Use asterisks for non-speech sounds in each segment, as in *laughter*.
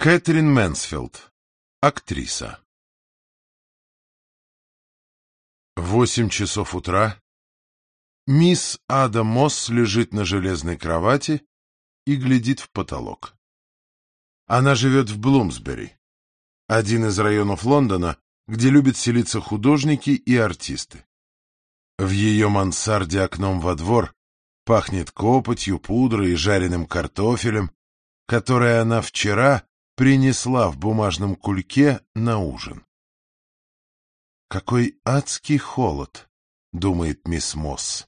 Кэтрин Мэнсфилд, актриса. Восемь часов утра. Мисс Ада Мосс лежит на железной кровати и глядит в потолок. Она живет в Блумсбери, один из районов Лондона, где любят селиться художники и артисты. В ее мансарде окном во двор пахнет копотью, пудрой и жареным картофелем, которое она вчера принесла в бумажном кульке на ужин. «Какой адский холод!» — думает мисс Мосс.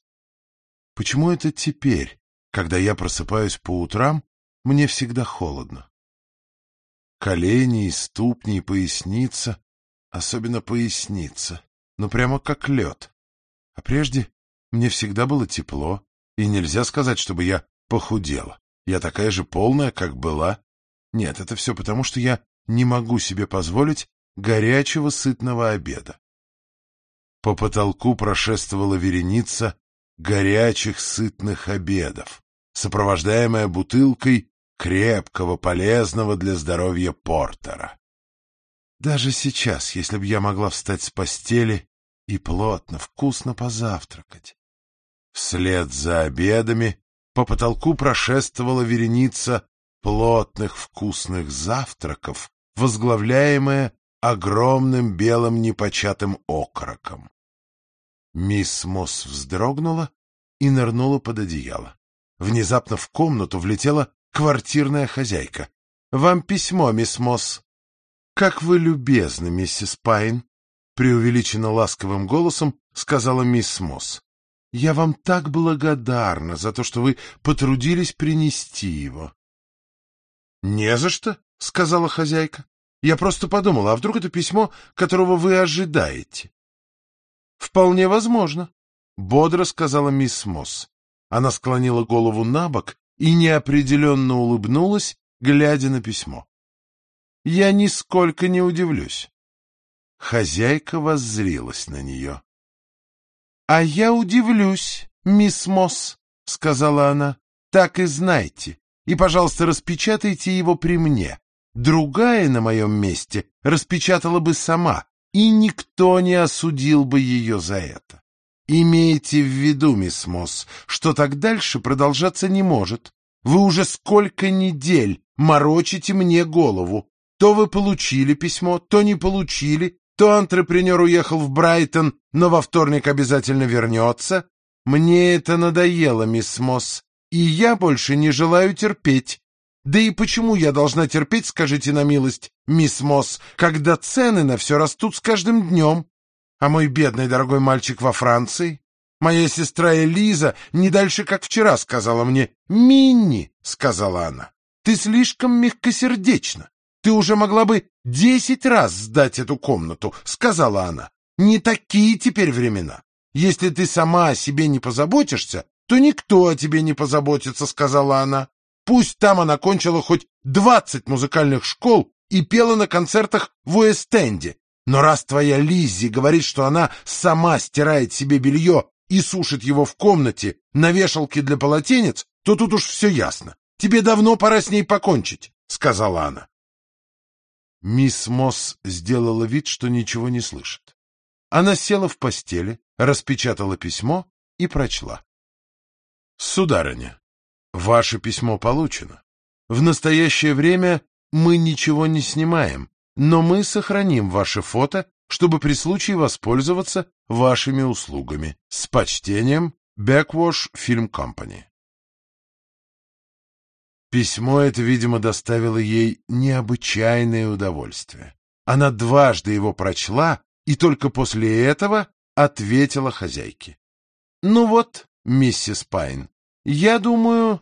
«Почему это теперь, когда я просыпаюсь по утрам, мне всегда холодно?» Колени, ступни, и поясница, особенно поясница, ну прямо как лед. А прежде мне всегда было тепло, и нельзя сказать, чтобы я похудела. Я такая же полная, как была, нет, это все потому, что я не могу себе позволить горячего сытного обеда. По потолку прошествовала вереница горячих сытных обедов, сопровождаемая бутылкой крепкого, полезного для здоровья портера. Даже сейчас, если бы я могла встать с постели и плотно, вкусно позавтракать. Вслед за обедами по потолку прошествовала вереница плотных вкусных завтраков, возглавляемая огромным белым непочатым окороком. Мисс Мосс вздрогнула и нырнула под одеяло. Внезапно в комнату влетела квартирная хозяйка. — Вам письмо, мисс Мосс. — Как вы любезны, миссис Пайн, — преувеличенно ласковым голосом сказала мисс Мосс. — Я вам так благодарна за то, что вы потрудились принести его. — Не за что, — сказала хозяйка. — Я просто подумала, а вдруг это письмо, которого вы ожидаете? — Вполне возможно, — бодро сказала мисс Мосс. Она склонила голову на бок и неопределенно улыбнулась, глядя на письмо. — Я нисколько не удивлюсь. Хозяйка воззрилась на нее. — А я удивлюсь, мисс Мосс, — сказала она. — Так и знайте и, пожалуйста, распечатайте его при мне. Другая на моем месте распечатала бы сама, и никто не осудил бы ее за это. Имейте в виду, мисс Мосс, что так дальше продолжаться не может. Вы уже сколько недель морочите мне голову. То вы получили письмо, то не получили, то антрепренер уехал в Брайтон, но во вторник обязательно вернется. Мне это надоело, мисс Мосс и я больше не желаю терпеть. Да и почему я должна терпеть, скажите на милость, мисс Мосс, когда цены на все растут с каждым днем? А мой бедный дорогой мальчик во Франции? Моя сестра Элиза не дальше, как вчера, сказала мне. «Минни», — сказала она, — «ты слишком мягкосердечна. Ты уже могла бы десять раз сдать эту комнату», — сказала она. «Не такие теперь времена. Если ты сама о себе не позаботишься, то никто о тебе не позаботится, — сказала она. Пусть там она кончила хоть двадцать музыкальных школ и пела на концертах в Уэст-Энде. Но раз твоя Лиззи говорит, что она сама стирает себе белье и сушит его в комнате на вешалке для полотенец, то тут уж все ясно. Тебе давно пора с ней покончить, — сказала она. Мисс Мосс сделала вид, что ничего не слышит. Она села в постели, распечатала письмо и прочла. Сударыня, ваше письмо получено. В настоящее время мы ничего не снимаем, но мы сохраним ваше фото, чтобы при случае воспользоваться вашими услугами. С почтением, Backwash Film Company. Письмо это, видимо, доставило ей необычайное удовольствие. Она дважды его прочла и только после этого ответила хозяйке. — Ну вот, миссис Пайн. Я думаю,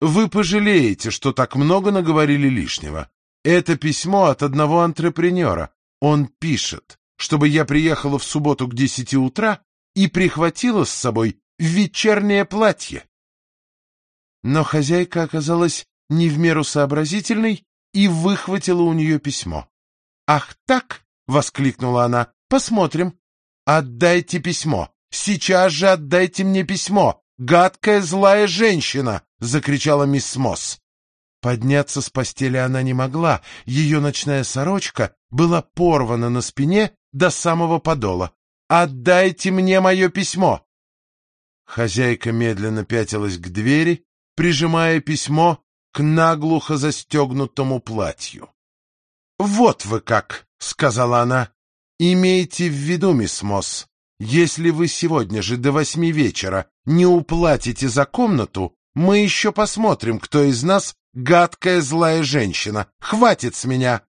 вы пожалеете, что так много наговорили лишнего. Это письмо от одного антрепренера. Он пишет, чтобы я приехала в субботу к десяти утра и прихватила с собой вечернее платье. Но хозяйка оказалась не в меру сообразительной и выхватила у нее письмо. «Ах так!» — воскликнула она. «Посмотрим. Отдайте письмо. Сейчас же отдайте мне письмо. «Гадкая злая женщина!» — закричала мисс Мосс. Подняться с постели она не могла, ее ночная сорочка была порвана на спине до самого подола. «Отдайте мне мое письмо!» Хозяйка медленно пятилась к двери, прижимая письмо к наглухо застегнутому платью. «Вот вы как!» — сказала она. «Имейте в виду, мисс Мосс, если вы сегодня же до восьми вечера не уплатите за комнату, мы еще посмотрим, кто из нас гадкая злая женщина. Хватит с меня!»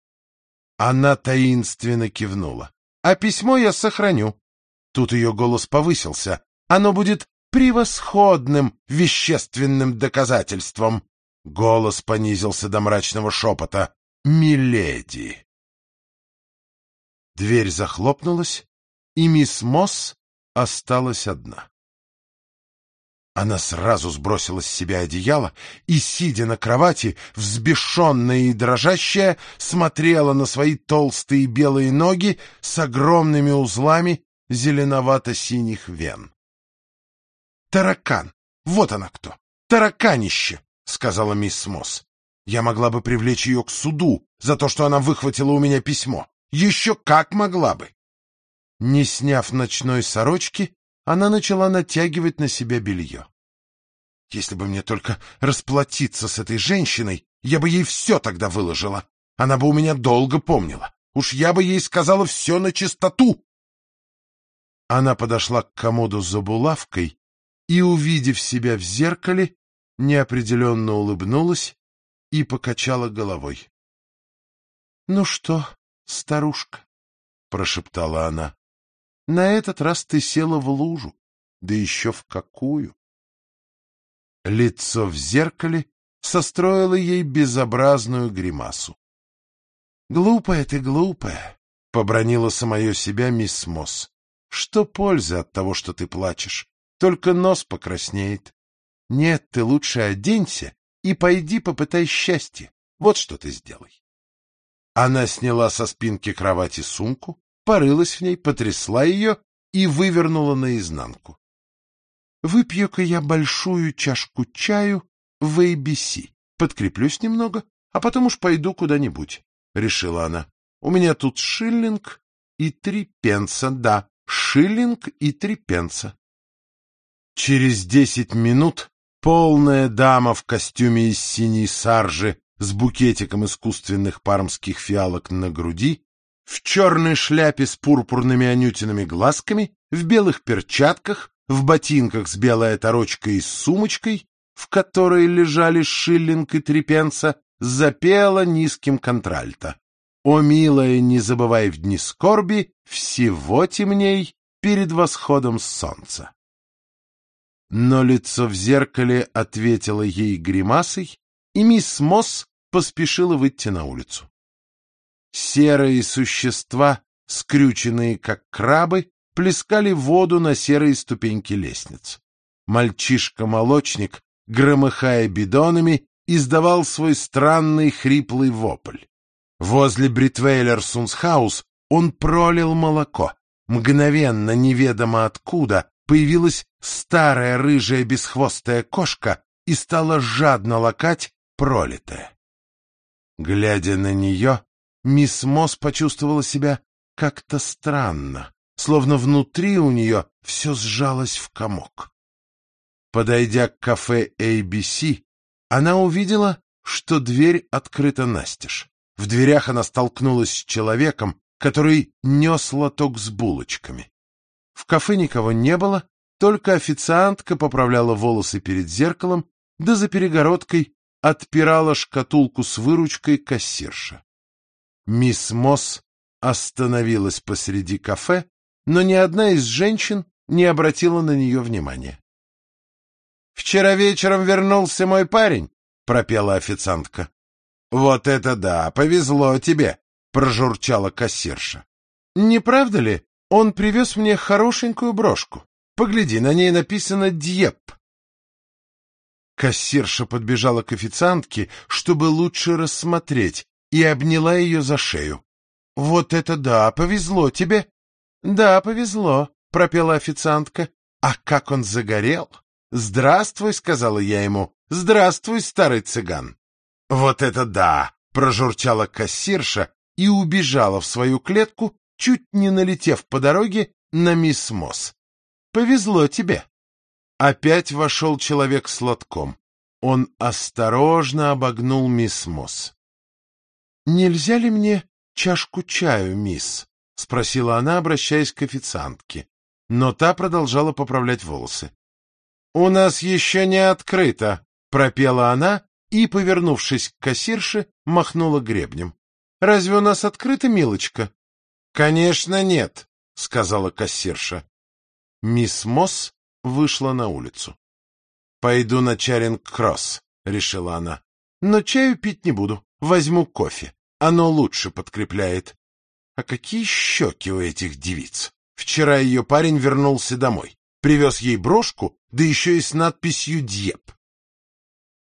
Она таинственно кивнула. «А письмо я сохраню». Тут ее голос повысился. «Оно будет превосходным вещественным доказательством». Голос понизился до мрачного шепота. «Миледи!» Дверь захлопнулась, и мисс Мосс осталась одна. Она сразу сбросила с себя одеяло и, сидя на кровати, взбешенная и дрожащая, смотрела на свои толстые белые ноги с огромными узлами зеленовато-синих вен. «Таракан! Вот она кто! Тараканище!» — сказала мисс Мосс. «Я могла бы привлечь ее к суду за то, что она выхватила у меня письмо. Еще как могла бы!» Не сняв ночной сорочки, она начала натягивать на себя белье. Если бы мне только расплатиться с этой женщиной, я бы ей все тогда выложила. Она бы у меня долго помнила. Уж я бы ей сказала все на чистоту. Она подошла к комоду за булавкой и, увидев себя в зеркале, неопределенно улыбнулась и покачала головой. — Ну что, старушка, — прошептала она, — на этот раз ты села в лужу, да еще в какую. Лицо в зеркале состроило ей безобразную гримасу. — Глупая ты, глупая, — побронила самое себя мисс Мосс. — Что пользы от того, что ты плачешь? Только нос покраснеет. Нет, ты лучше оденься и пойди попытай счастье. Вот что ты сделай. Она сняла со спинки кровати сумку, порылась в ней, потрясла ее и вывернула наизнанку. Выпью-ка я большую чашку чаю в ABC. Подкреплюсь немного, а потом уж пойду куда-нибудь, — решила она. У меня тут шиллинг и три пенса, да, шиллинг и три пенса. Через десять минут полная дама в костюме из синей саржи с букетиком искусственных пармских фиалок на груди, в черной шляпе с пурпурными анютиными глазками, в белых перчатках, в ботинках с белой оторочкой и сумочкой, в которой лежали шиллинг и три пенса, запела низким контральто. «О, милая, не забывай в дни скорби, всего темней перед восходом солнца». Но лицо в зеркале ответило ей гримасой, и мисс Мосс поспешила выйти на улицу. Серые существа, скрюченные как крабы, плескали воду на серые ступеньки лестниц. Мальчишка-молочник, громыхая бидонами, издавал свой странный хриплый вопль. Возле Бритвейлер-Сунсхаус он пролил молоко. Мгновенно, неведомо откуда, появилась старая рыжая бесхвостая кошка и стала жадно лакать пролитое. Глядя на нее, мисс Мосс почувствовала себя как-то странно словно внутри у нее все сжалось в комок. Подойдя к кафе ABC, она увидела, что дверь открыта настежь. В дверях она столкнулась с человеком, который нес лоток с булочками. В кафе никого не было, только официантка поправляла волосы перед зеркалом, да за перегородкой отпирала шкатулку с выручкой кассирша. Мисс Мосс остановилась посреди кафе но ни одна из женщин не обратила на нее внимания. «Вчера вечером вернулся мой парень», — пропела официантка. «Вот это да, повезло тебе», — прожурчала кассирша. «Не правда ли? Он привез мне хорошенькую брошку. Погляди, на ней написано «Дьеп». Кассирша подбежала к официантке, чтобы лучше рассмотреть, и обняла ее за шею. — Вот это да, повезло тебе. — Да, повезло, — пропела официантка. — А как он загорел! — Здравствуй, — сказала я ему. — Здравствуй, старый цыган. — Вот это да! Прожурчала кассирша и убежала в свою клетку, чуть не налетев по дороге на мисс Мосс. Повезло тебе. Опять вошел человек с лотком. Он осторожно обогнул мисс Мосс. — Нельзя ли мне чашку чаю, мисс? — спросила она, обращаясь к официантке. Но та продолжала поправлять волосы. — У нас еще не открыто, — пропела она и, повернувшись к кассирше, махнула гребнем. — Разве у нас открыто, милочка? — Конечно, нет, — сказала кассирша. Мисс Мосс вышла на улицу. — Пойду на Чаринг-Кросс, — решила она. — Но чаю пить не буду, возьму кофе. Оно лучше подкрепляет. А какие щеки у этих девиц! Вчера ее парень вернулся домой, привез ей брошку, да еще и с надписью «Дьеп».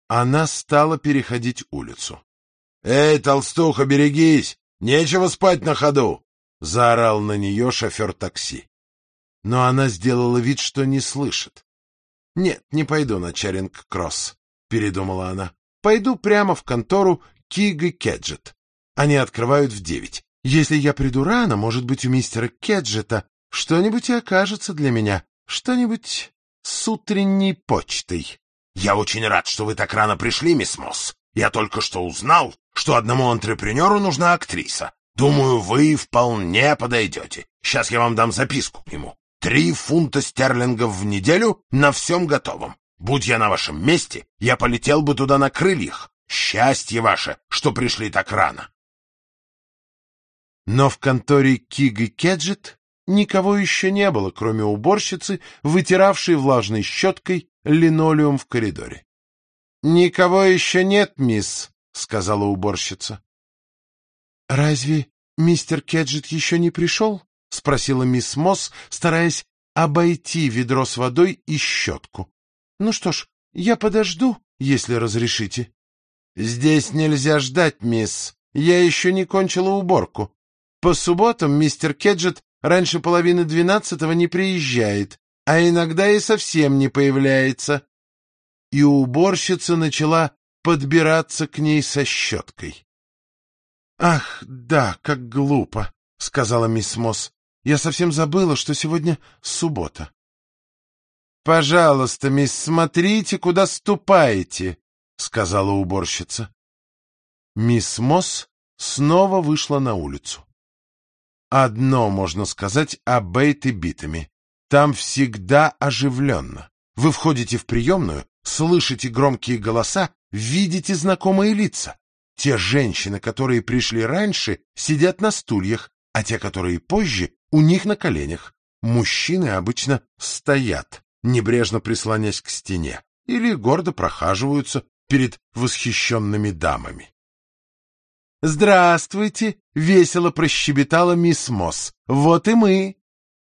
Она стала переходить улицу. — Эй, толстуха, берегись! Нечего спать на ходу! — заорал на нее шофер такси. Но она сделала вид, что не слышит. — Нет, не пойду на Чаринг-Кросс, — передумала она. — Пойду прямо в контору Киг и Кеджет. Они открывают в девять. Если я приду рано, может быть, у мистера Кеджета что-нибудь и окажется для меня, что-нибудь с утренней почтой. — Я очень рад, что вы так рано пришли, мисс Мосс. Я только что узнал, что одному антрепренеру нужна актриса. Думаю, вы вполне подойдете. Сейчас я вам дам записку к нему. Три фунта стерлингов в неделю на всем готовом. Будь я на вашем месте, я полетел бы туда на крыльях. Счастье ваше, что пришли так рано. Но в конторе Киг и Кеджет никого еще не было, кроме уборщицы, вытиравшей влажной щеткой линолеум в коридоре. — Никого еще нет, мисс, — сказала уборщица. — Разве мистер Кеджет еще не пришел? — спросила мисс Мосс, стараясь обойти ведро с водой и щетку. — Ну что ж, я подожду, если разрешите. — Здесь нельзя ждать, мисс. Я еще не кончила уборку. По субботам мистер Кеджет раньше половины двенадцатого не приезжает, а иногда и совсем не появляется. И уборщица начала подбираться к ней со щеткой. — Ах, да, как глупо, — сказала мисс Мосс. — Я совсем забыла, что сегодня суббота. — Пожалуйста, мисс, смотрите, куда ступаете, — сказала уборщица. Мисс Мосс снова вышла на улицу. Одно можно сказать о Бейт Битами. Там всегда оживленно. Вы входите в приемную, слышите громкие голоса, видите знакомые лица. Те женщины, которые пришли раньше, сидят на стульях, а те, которые позже, у них на коленях. Мужчины обычно стоят, небрежно прислонясь к стене, или гордо прохаживаются перед восхищенными дамами. «Здравствуйте!» — весело прощебетала мисс Мосс. «Вот и мы!»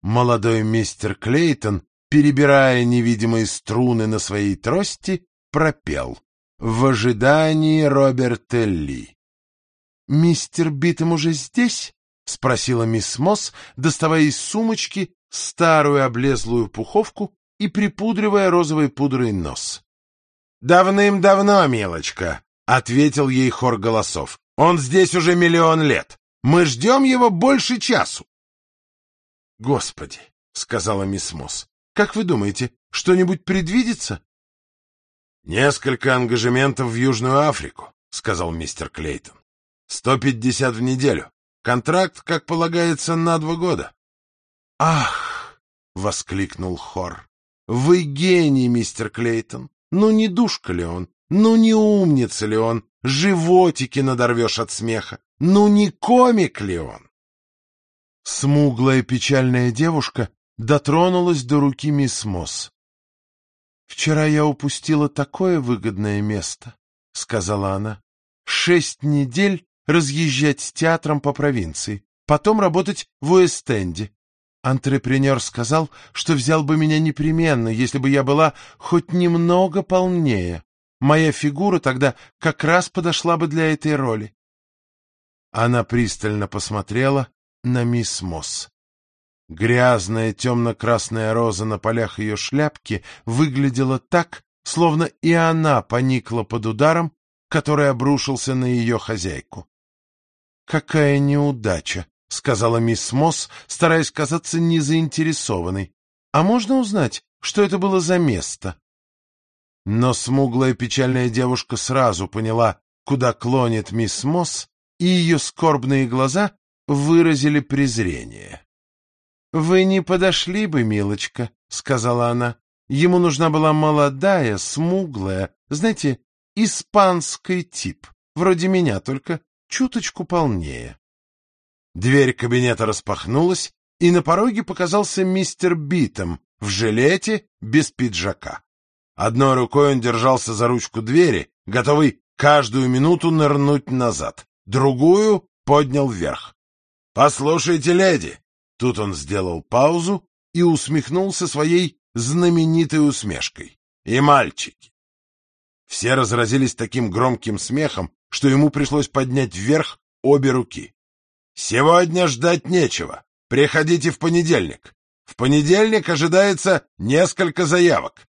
Молодой мистер Клейтон, перебирая невидимые струны на своей трости, пропел «В ожидании Роберта Ли». «Мистер Битом уже здесь?» — спросила мисс Мосс, доставая из сумочки старую облезлую пуховку и припудривая розовой пудрой нос. «Давным-давно, милочка!» — ответил ей хор голосов. Он здесь уже миллион лет. Мы ждем его больше часу. — Господи, — сказала мисс Мосс, — как вы думаете, что-нибудь предвидится? — Несколько ангажементов в Южную Африку, — сказал мистер Клейтон. — Сто пятьдесят в неделю. Контракт, как полагается, на два года. — Ах! — воскликнул хор. — Вы гений, мистер Клейтон. Ну, не душка ли он? Ну, не умница ли он? животики надорвешь от смеха. Ну не комик ли он? Смуглая печальная девушка дотронулась до руки мисс Мосс. «Вчера я упустила такое выгодное место», — сказала она. «Шесть недель разъезжать с театром по провинции, потом работать в Уэст-Энде. Антрепренер сказал, что взял бы меня непременно, если бы я была хоть немного полнее. Моя фигура тогда как раз подошла бы для этой роли. Она пристально посмотрела на мисс Мосс. Грязная темно-красная роза на полях ее шляпки выглядела так, словно и она поникла под ударом который обрушился на ее хозяйку. «Какая неудача!» — сказала мисс Мосс, стараясь казаться незаинтересованной. «А можно узнать, что это было за место?» Но смуглая печальная девушка сразу поняла, куда клонит мисс Мосс, и ее скорбные глаза выразили презрение. «Вы не подошли бы, милочка», — сказала она. Ему нужна была молодая, смуглая, знаете, испанский тип, вроде меня, только чуточку полнее. Дверь кабинета распахнулась, и на пороге показался мистер Битом в жилете без пиджака. Одной рукой он держался за ручку двери, готовый каждую минуту нырнуть назад, другую поднял вверх. — Послушайте, леди! Тут он сделал паузу и усмехнулся своей знаменитой усмешкой. И мальчики. Все разразились таким громким смехом, что ему пришлось поднять вверх обе руки. «Сегодня ждать нечего. Приходите в понедельник. В понедельник ожидается несколько заявок».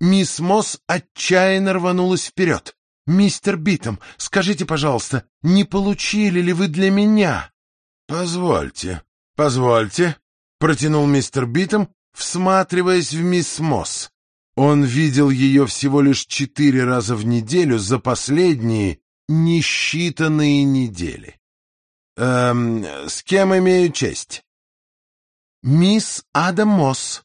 Мисс Мосс отчаянно рванулась вперед. «Мистер Битом, скажите, пожалуйста, не получили ли вы для меня?» «Позвольте, позвольте», — протянул мистер Битом всматриваясь в мисс Мосс. Он видел ее всего лишь четыре раза в неделю за последние несчитанные недели. «Эм, с кем имею честь?» «Мисс Ада Мосс».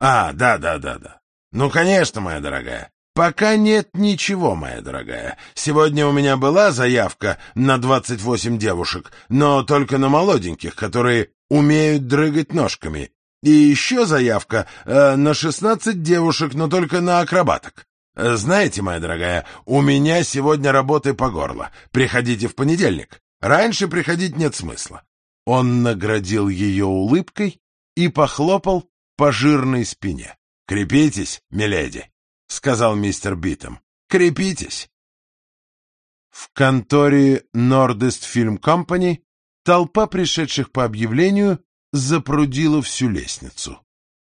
«А, да-да-да-да. Ну, конечно, моя дорогая. Пока нет ничего, моя дорогая. Сегодня у меня была заявка на двадцать восемь девушек, но только на молоденьких, которые умеют дрыгать ножками, и еще заявка э, на шестнадцать девушек, но только на акробаток. Э, знаете, моя дорогая, у меня сегодня работы по горло. Приходите в понедельник. Раньше приходить нет смысла. Он наградил ее улыбкой и похлопал по жирной спине. «Крепитесь, миледи», — сказал мистер Битом. «Крепитесь». В конторе Nordest Film Company толпа пришедших по объявлению запрудила всю лестницу.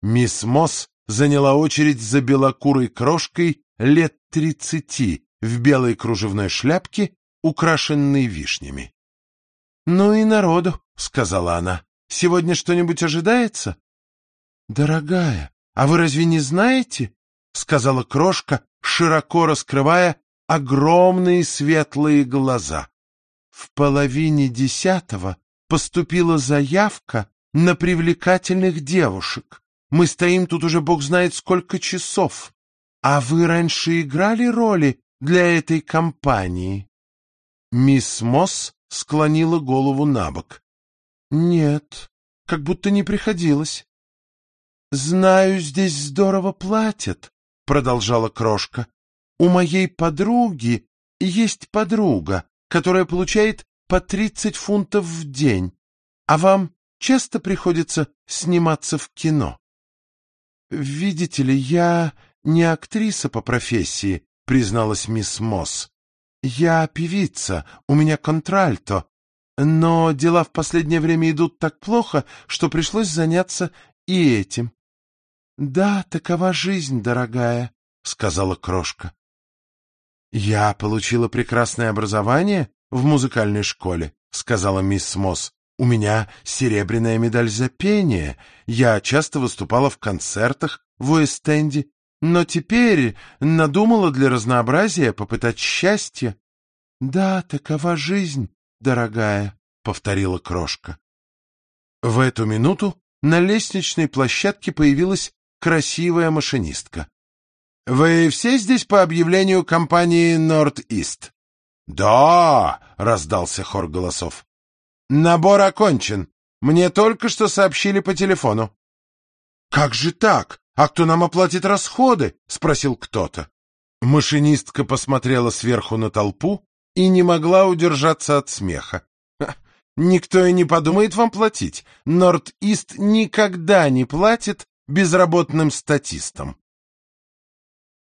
Мисс Мосс заняла очередь за белокурой крошкой лет тридцати в белой кружевной шляпке, украшенной вишнями. — Ну и народу, — сказала она. — Сегодня что-нибудь ожидается? — Дорогая, а вы разве не знаете? — сказала крошка, широко раскрывая огромные светлые глаза. В половине десятого поступила заявка на привлекательных девушек. Мы стоим тут уже бог знает сколько часов. А вы раньше играли роли для этой компании?» Мисс Мосс склонила голову на бок. «Нет, как будто не приходилось». «Знаю, здесь здорово платят», — продолжала крошка. «У моей подруги есть подруга, которая получает по тридцать фунтов в день. А вам часто приходится сниматься в кино. «Видите ли, я не актриса по профессии», — призналась мисс Мосс. «Я певица, у меня контральто, но дела в последнее время идут так плохо, что пришлось заняться и этим». «Да, такова жизнь, дорогая», — сказала крошка. «Я получила прекрасное образование в музыкальной школе», — сказала мисс Мосс. У меня серебряная медаль за пение. Я часто выступала в концертах в Уэст-Энде, но теперь надумала для разнообразия попытать счастье. — Да, такова жизнь, дорогая, — повторила крошка. В эту минуту на лестничной площадке появилась красивая машинистка. — Вы все здесь по объявлению компании «Норд-Ист»? — Да! — раздался хор голосов. Набор окончен. Мне только что сообщили по телефону. Как же так? А кто нам оплатит расходы? спросил кто-то. Машинистка посмотрела сверху на толпу и не могла удержаться от смеха. Никто и не подумает вам платить. Норд-Ист никогда не платит безработным статистам.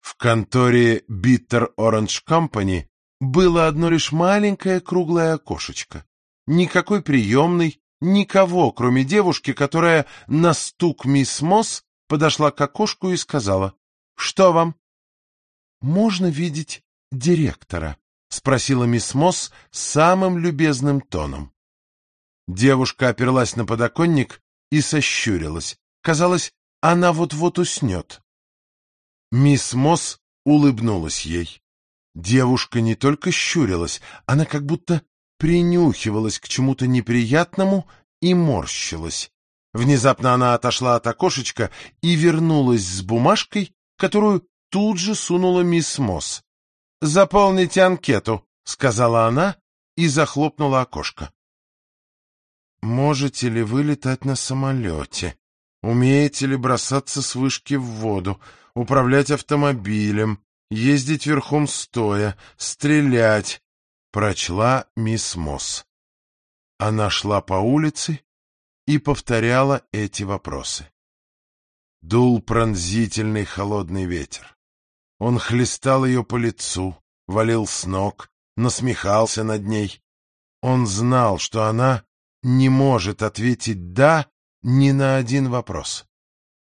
В конторе Bitter Orange Company было одно лишь маленькое круглое окошечко никакой приемной, никого, кроме девушки, которая на стук мисс Мосс подошла к окошку и сказала, «Что вам?» «Можно видеть директора? — спросила мисс Мосс самым любезным тоном. Девушка оперлась на подоконник и сощурилась. Казалось, она вот-вот уснет. Мисс Мосс улыбнулась ей. Девушка не только щурилась, она как будто принюхивалась к чему-то неприятному и морщилась. Внезапно она отошла от окошечка и вернулась с бумажкой, которую тут же сунула мисс Мосс. «Заполните анкету», — сказала она и захлопнула окошко. «Можете ли вы летать на самолете? Умеете ли бросаться с вышки в воду, управлять автомобилем, ездить верхом стоя, стрелять?» — прочла мисс Мосс. Она шла по улице и повторяла эти вопросы. Дул пронзительный холодный ветер. Он хлестал ее по лицу, валил с ног, насмехался над ней. Он знал, что она не может ответить «да» ни на один вопрос.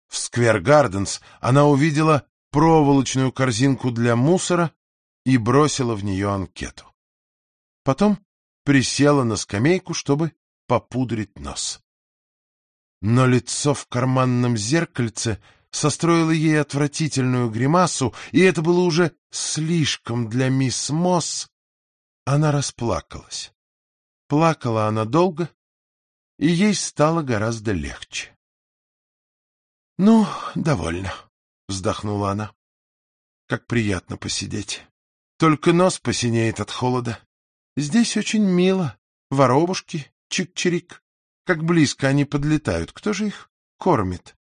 В Сквер Гарденс она увидела проволочную корзинку для мусора и бросила в нее анкету. Потом присела на скамейку, чтобы попудрить нос. Но лицо в карманном зеркальце состроило ей отвратительную гримасу, и это было уже слишком для мисс Мосс. Она расплакалась. Плакала она долго, и ей стало гораздо легче. — Ну, довольно, — вздохнула она. — Как приятно посидеть. Только нос посинеет от холода. Здесь очень мило. Воробушки, чик-чирик. Как близко они подлетают. Кто же их кормит?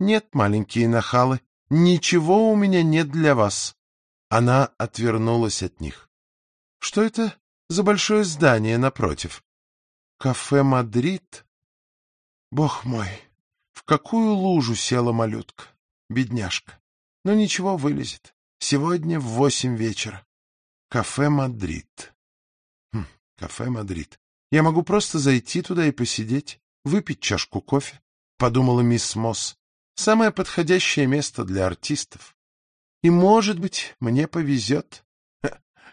Нет, маленькие нахалы, ничего у меня нет для вас. Она отвернулась от них. Что это за большое здание напротив? Кафе «Мадрид»? Бог мой, в какую лужу села малютка, бедняжка. Но ничего, вылезет. Сегодня в восемь вечера. Кафе «Мадрид». Хм, кафе «Мадрид». Я могу просто зайти туда и посидеть, выпить чашку кофе, — подумала мисс Мосс. Самое подходящее место для артистов. И, может быть, мне повезет.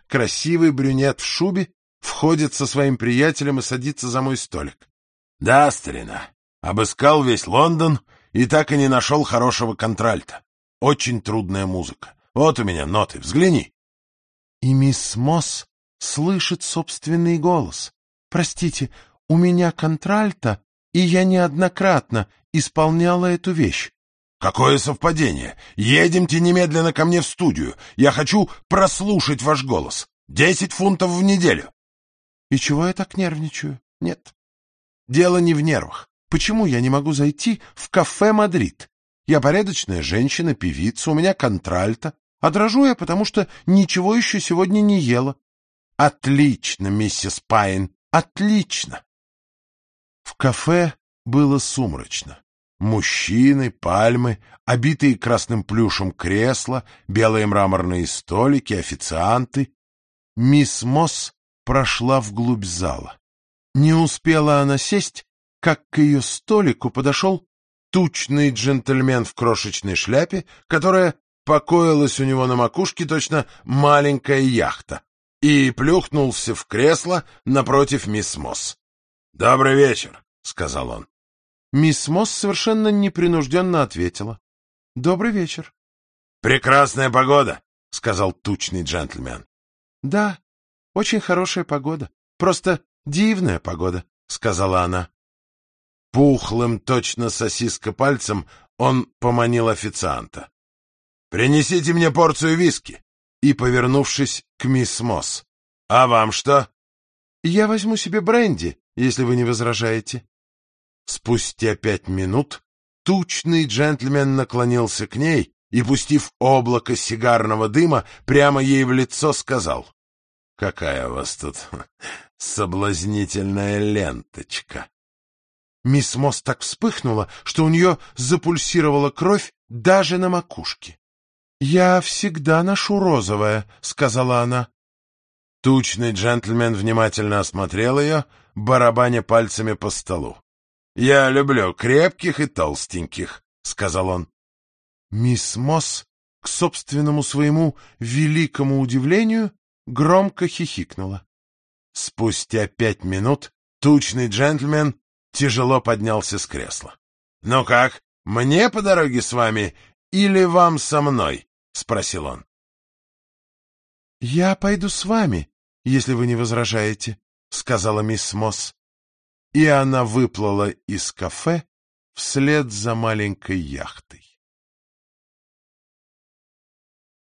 Красивый брюнет в шубе входит со своим приятелем и садится за мой столик. — Да, старина, обыскал весь Лондон и так и не нашел хорошего контральта. Очень трудная музыка. Вот у меня ноты, взгляни. И мисс Мосс слышит собственный голос. Простите, у меня контральта, и я неоднократно исполняла эту вещь. Какое совпадение! Едемте немедленно ко мне в студию. Я хочу прослушать ваш голос. Десять фунтов в неделю. И чего я так нервничаю? Нет. Дело не в нервах. Почему я не могу зайти в кафе «Мадрид»? Я порядочная женщина, певица, у меня контральта. А дрожу я, потому что ничего еще сегодня не ела. Отлично, миссис Пайн, отлично. В кафе было сумрачно. Мужчины, пальмы, обитые красным плюшем кресла, белые мраморные столики, официанты. Мисс Мосс прошла вглубь зала. Не успела она сесть, как к ее столику подошел тучный джентльмен в крошечной шляпе, которая покоилась у него на макушке точно маленькая яхта, и плюхнулся в кресло напротив мисс Мосс. — Добрый вечер, — сказал он. Мисс Мосс совершенно непринужденно ответила. — Добрый вечер. — Прекрасная погода, — сказал тучный джентльмен. — Да, очень хорошая погода. Просто дивная погода, — сказала она. Пухлым, точно сосиска пальцем, он поманил официанта. — Принесите мне порцию виски. И, повернувшись к мисс Мосс. — А вам что? — Я возьму себе бренди, если вы не возражаете. Спустя пять минут тучный джентльмен наклонился к ней и, пустив облако сигарного дыма, прямо ей в лицо сказал. — Какая у вас тут *laughs* соблазнительная ленточка! Мисс Мосс так вспыхнула, что у нее запульсировала кровь даже на макушке. — Я всегда ношу розовое, — сказала она. Тучный джентльмен внимательно осмотрел ее, барабаня пальцами по столу. «Я люблю крепких и толстеньких», — сказал он. Мисс Мосс к собственному своему великому удивлению, громко хихикнула. Спустя пять минут тучный джентльмен тяжело поднялся с кресла. — Ну как, мне по дороге с вами или вам со мной? — спросил он. — Я пойду с вами, если вы не возражаете, — сказала мисс Мосс. И она выплыла из кафе вслед за маленькой яхтой.